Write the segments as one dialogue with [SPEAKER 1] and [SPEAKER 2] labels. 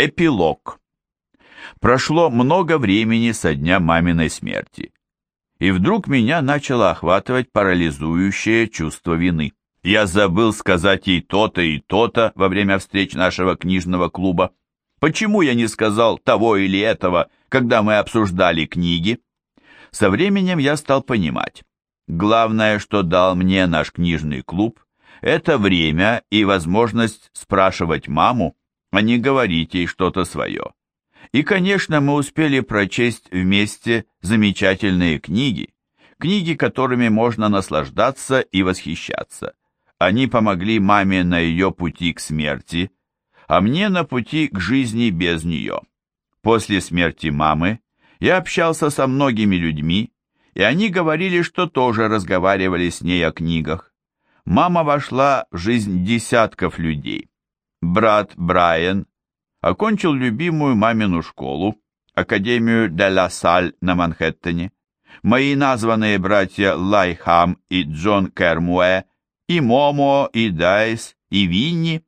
[SPEAKER 1] Эпилог. Прошло много времени со дня маминой смерти. И вдруг меня начало охватывать парализующее чувство вины. Я забыл сказать ей то-то и то-то во время встреч нашего книжного клуба. Почему я не сказал того или этого, когда мы обсуждали книги? Со временем я стал понимать. Главное, что дал мне наш книжный клуб, это время и возможность спрашивать маму, а не говорить ей что-то свое. И, конечно, мы успели прочесть вместе замечательные книги, книги, которыми можно наслаждаться и восхищаться. Они помогли маме на ее пути к смерти, а мне на пути к жизни без нее. После смерти мамы я общался со многими людьми, и они говорили, что тоже разговаривали с ней о книгах. Мама вошла в жизнь десятков людей брат Брайан, окончил любимую мамину школу, Академию де ла Саль на Манхэттене. Мои названные братья Лайхам и Джон Кермуэ, и Момо, и Дайс, и Винни.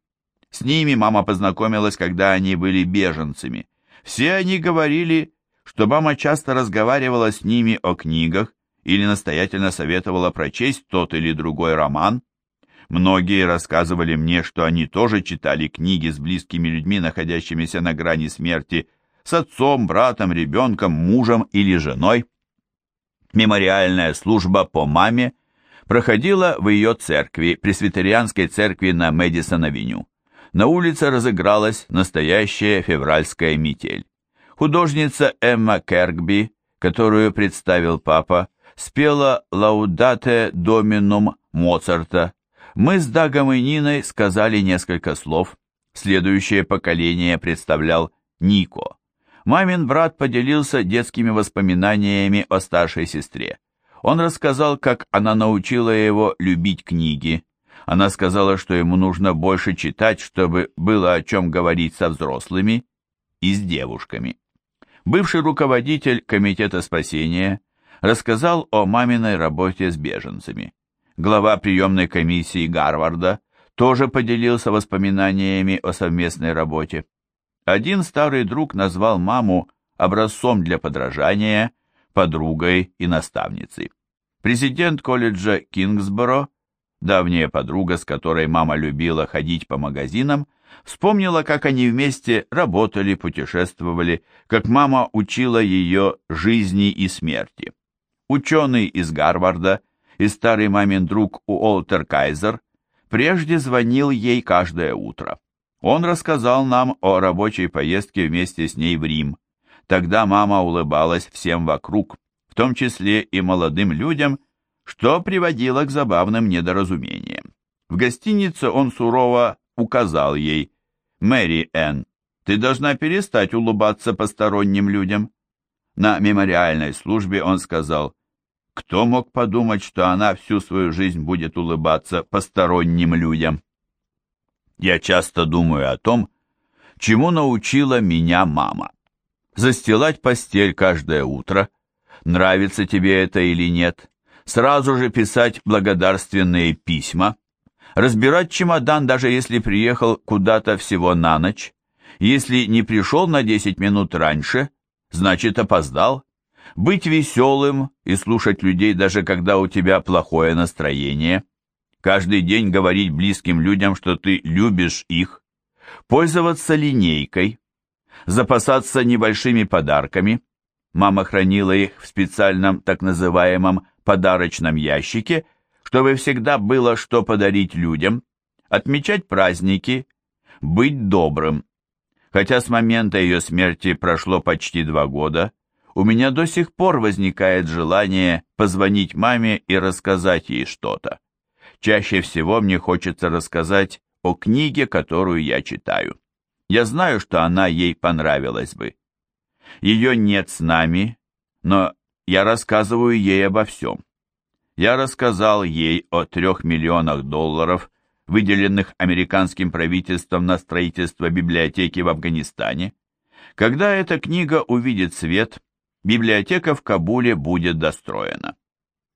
[SPEAKER 1] С ними мама познакомилась, когда они были беженцами. Все они говорили, что мама часто разговаривала с ними о книгах или настоятельно советовала прочесть тот или другой роман. Многие рассказывали мне, что они тоже читали книги с близкими людьми, находящимися на грани смерти, с отцом, братом, ребенком, мужем или женой. Мемориальная служба по маме проходила в ее церкви, пресвитерианской церкви на Мэдисон-авеню. На улице разыгралась настоящая февральская метель. Художница Эмма Керкби, которую представил папа, спела «Лаудате доминум Моцарта», мы с Дагом и Ниной сказали несколько слов. Следующее поколение представлял Нико. Мамин брат поделился детскими воспоминаниями о старшей сестре. Он рассказал, как она научила его любить книги. Она сказала, что ему нужно больше читать, чтобы было о чем говорить со взрослыми и с девушками. Бывший руководитель Комитета спасения рассказал о маминой работе с беженцами глава приемной комиссии Гарварда, тоже поделился воспоминаниями о совместной работе. Один старый друг назвал маму образцом для подражания, подругой и наставницей. Президент колледжа Кингсборо, давняя подруга, с которой мама любила ходить по магазинам, вспомнила, как они вместе работали, путешествовали, как мама учила ее жизни и смерти. Ученый из Гарварда и старый мамин друг Уолтер Кайзер прежде звонил ей каждое утро. Он рассказал нам о рабочей поездке вместе с ней в Рим. Тогда мама улыбалась всем вокруг, в том числе и молодым людям, что приводило к забавным недоразумениям. В гостинице он сурово указал ей, «Мэри Энн, ты должна перестать улыбаться посторонним людям». На мемориальной службе он сказал, кто мог подумать, что она всю свою жизнь будет улыбаться посторонним людям? Я часто думаю о том, чему научила меня мама. Застилать постель каждое утро, нравится тебе это или нет, сразу же писать благодарственные письма, разбирать чемодан, даже если приехал куда-то всего на ночь, если не пришел на 10 минут раньше, значит опоздал, быть веселым и слушать людей, даже когда у тебя плохое настроение, каждый день говорить близким людям, что ты любишь их, пользоваться линейкой, запасаться небольшими подарками. Мама хранила их в специальном так называемом подарочном ящике, чтобы всегда было что подарить людям, отмечать праздники, быть добрым. Хотя с момента ее смерти прошло почти два года, у меня до сих пор возникает желание позвонить маме и рассказать ей что-то. Чаще всего мне хочется рассказать о книге, которую я читаю. Я знаю, что она ей понравилась бы. Ее нет с нами, но я рассказываю ей обо всем. Я рассказал ей о трех миллионах долларов, выделенных американским правительством на строительство библиотеки в Афганистане. Когда эта книга увидит свет, библиотека в Кабуле будет достроена.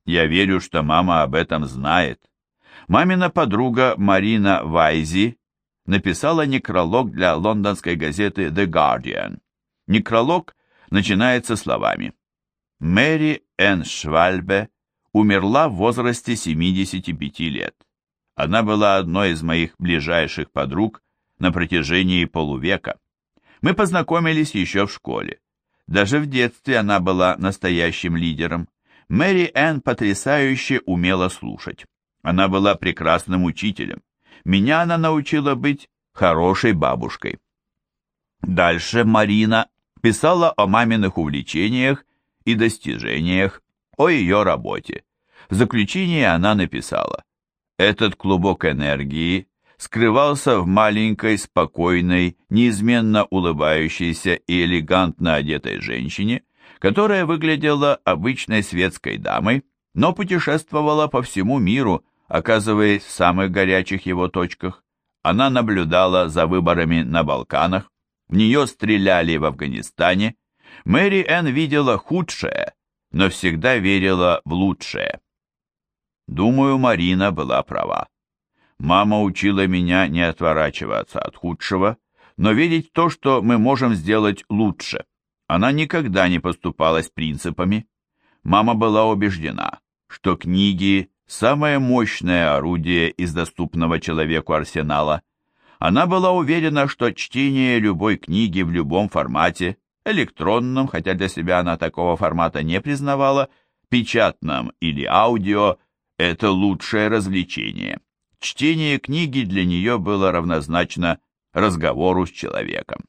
[SPEAKER 1] Я верю, что мама об этом знает. Мамина подруга Марина Вайзи, написала некролог для лондонской газеты The Guardian. Некролог начинается словами «Мэри Энн Швальбе умерла в возрасте 75 лет. Она была одной из моих ближайших подруг на протяжении полувека. Мы познакомились еще в школе. Даже в детстве она была настоящим лидером. Мэри Энн потрясающе умела слушать. Она была прекрасным учителем. Меня она научила быть хорошей бабушкой. Дальше Марина писала о маминых увлечениях и достижениях, о ее работе. В заключение она написала «Этот клубок энергии скрывался в маленькой, спокойной, неизменно улыбающейся и элегантно одетой женщине, которая выглядела обычной светской дамой, но путешествовала по всему миру, оказываясь в самых горячих его точках. Она наблюдала за выборами на Балканах, в нее стреляли в Афганистане. Мэри Энн видела худшее, но всегда верила в лучшее. Думаю, Марина была права. Мама учила меня не отворачиваться от худшего, но верить в то, что мы можем сделать лучше. Она никогда не поступалась принципами. Мама была убеждена, что книги – самое мощное орудие из доступного человеку арсенала. Она была уверена, что чтение любой книги в любом формате, электронном, хотя для себя она такого формата не признавала, печатном или аудио – это лучшее развлечение. Чтение книги для нее было равнозначно разговору с человеком.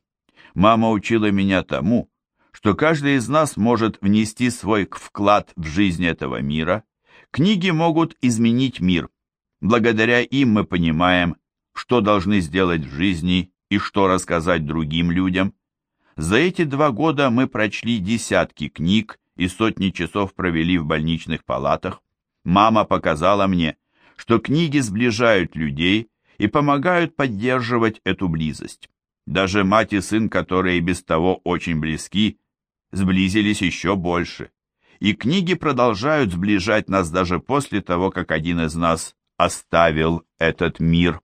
[SPEAKER 1] Мама учила меня тому, что каждый из нас может внести свой вклад в жизнь этого мира. Книги могут изменить мир. Благодаря им мы понимаем, что должны сделать в жизни и что рассказать другим людям. За эти два года мы прочли десятки книг и сотни часов провели в больничных палатах. Мама показала мне, что книги сближают людей и помогают поддерживать эту близость. Даже мать и сын, которые без того очень близки, сблизились еще больше. И книги продолжают сближать нас даже после того, как один из нас оставил этот мир.